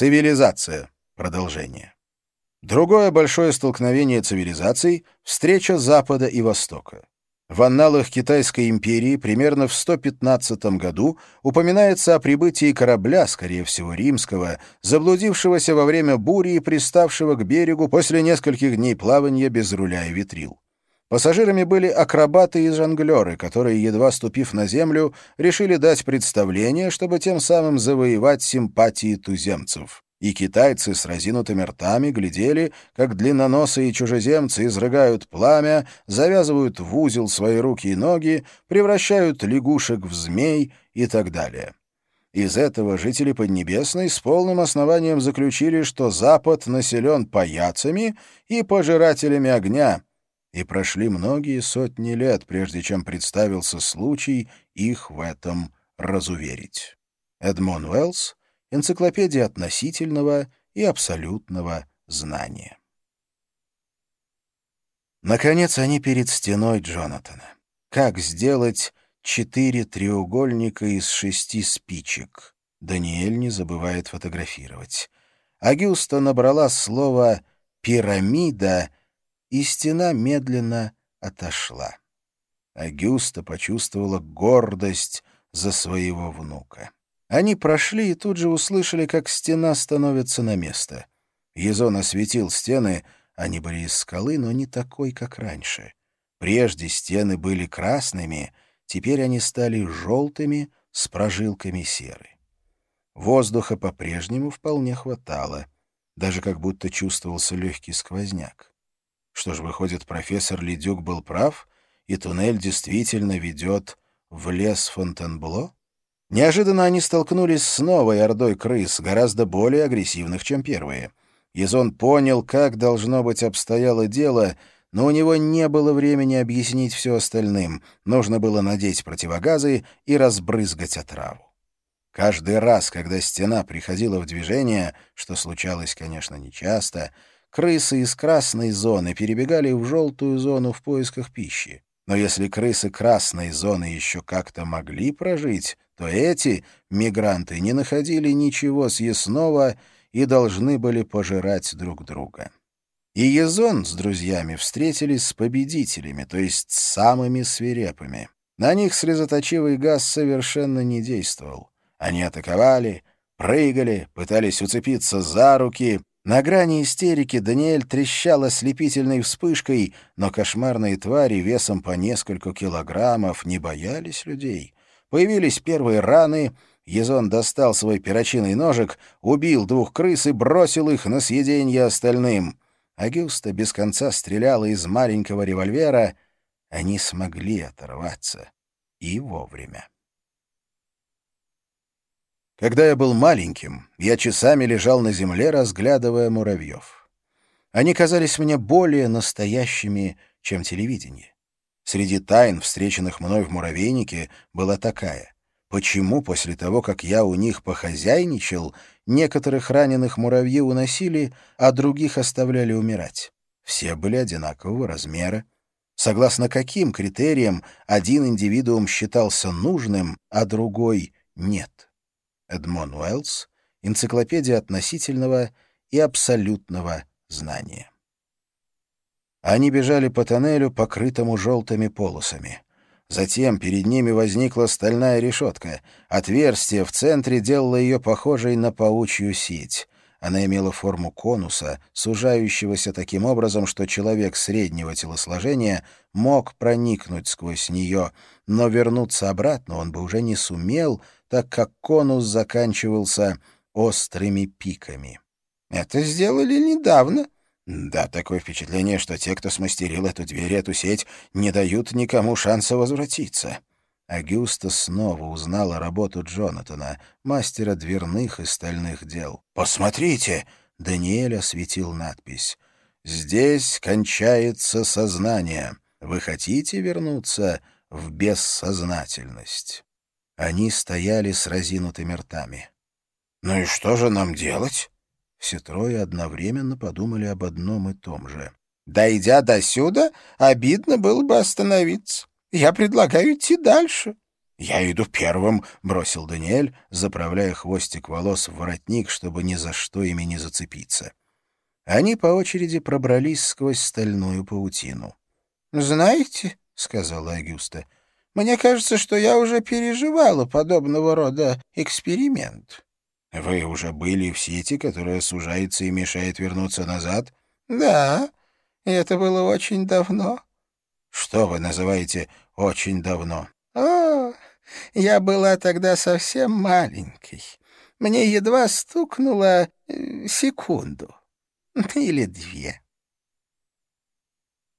Цивилизация. Продолжение. Другое большое столкновение цивилизаций — встреча Запада и Востока. В анналах Китайской империи примерно в 115 году упоминается о прибытии корабля, скорее всего римского, заблудившегося во время бури и приставшего к берегу после нескольких дней плавания без руля и ветрил. Пассажирами были акробаты и жонглеры, которые, едва ступив на землю, решили дать представление, чтобы тем самым завоевать симпатии туземцев. И китайцы с разинутыми ртами глядели, как длинноносые чужеземцы изрыгают пламя, завязывают в узел свои руки и ноги, превращают лягушек в змей и так далее. Из этого жители Поднебесной с полным основанием заключили, что Запад населен паяцами и пожирателями огня — и прошли многие сотни лет, прежде чем представился случай их в этом разуверить. Эдмон Уэллс «Энциклопедия относительного и абсолютного знания». Наконец они перед стеной Джонатана. Как сделать четыре треугольника из шести спичек? Даниэль не забывает фотографировать. Агюста набрала слово «пирамида» и стена медленно отошла. Агюста почувствовала гордость за своего внука. Они прошли и тут же услышали, как стена становится на место. Езон осветил стены, они были из скалы, но не такой, как раньше. Прежде стены были красными, теперь они стали желтыми с прожилками серы. Воздуха по-прежнему вполне хватало, даже как будто чувствовался легкий сквозняк. Что ж, выходит, профессор Ледюк был прав, и туннель действительно ведет в лес Фонтенбло? Неожиданно они столкнулись с новой ордой крыс, гораздо более агрессивных, чем первые. Язон понял, как должно быть обстояло дело, но у него не было времени объяснить все остальным. Нужно было надеть противогазы и разбрызгать отраву. Каждый раз, когда стена приходила в движение, что случалось, конечно, нечасто, крысы из красной зоны перебегали в желтую зону в поисках пищи. Но если крысы красной зоны еще как-то могли прожить, то эти, мигранты, не находили ничего съестного и должны были пожирать друг друга. И Езон с друзьями встретились с победителями, то есть с самыми свирепыми. На них слезоточивый газ совершенно не действовал. Они атаковали, прыгали, пытались уцепиться за руки, на грани истерики Даниэль трещал ослепительной вспышкой, но кошмарные твари весом по несколько килограммов не боялись людей. Появились первые раны, Езон достал свой перочинный ножик, убил двух крыс и бросил их на съеденье остальным. Агюста без конца стреляла из маленького револьвера. Они смогли оторваться. И вовремя. Когда я был маленьким, я часами лежал на земле, разглядывая муравьев. Они казались мне более настоящими, чем телевидение. Среди тайн, встреченных мной в муравейнике, была такая. Почему после того, как я у них похозяйничал, некоторых раненых муравьи уносили, а других оставляли умирать? Все были одинакового размера. Согласно каким критериям один индивидуум считался нужным, а другой — нет? Эдмон Уэллс, «Энциклопедия относительного и абсолютного знания». Они бежали по тоннелю, покрытому желтыми полосами. Затем перед ними возникла стальная решетка. Отверстие в центре делало ее похожей на паучью сеть. Она имела форму конуса, сужающегося таким образом, что человек среднего телосложения мог проникнуть сквозь нее, но вернуться обратно он бы уже не сумел, так как конус заканчивался острыми пиками. «Это сделали недавно», да, такое впечатление, что те, кто смастерил эту дверь и эту сеть, не дают никому шанса возвратиться. Агюста снова узнала работу Джонатана, мастера дверных и стальных дел. «Посмотрите!» — Даниэль осветил надпись. «Здесь кончается сознание. Вы хотите вернуться в бессознательность?» Они стояли с разинутыми ртами. «Ну и что же нам делать?» Все трое одновременно подумали об одном и том же. «Дойдя до сюда, обидно было бы остановиться. Я предлагаю идти дальше. «Я иду первым», — бросил Даниэль, заправляя хвостик волос в воротник, чтобы ни за что ими не зацепиться. Они по очереди пробрались сквозь стальную паутину. «Знаете», — сказала Агюста, — «мне кажется, что я уже переживала подобного рода эксперимент». «Вы уже были в сети, которая сужается и мешает вернуться назад?» «Да, и это было очень давно». «Что вы называете «очень давно»?» «О, я была тогда совсем маленькой. Мне едва стукнуло э, секунду. Или две.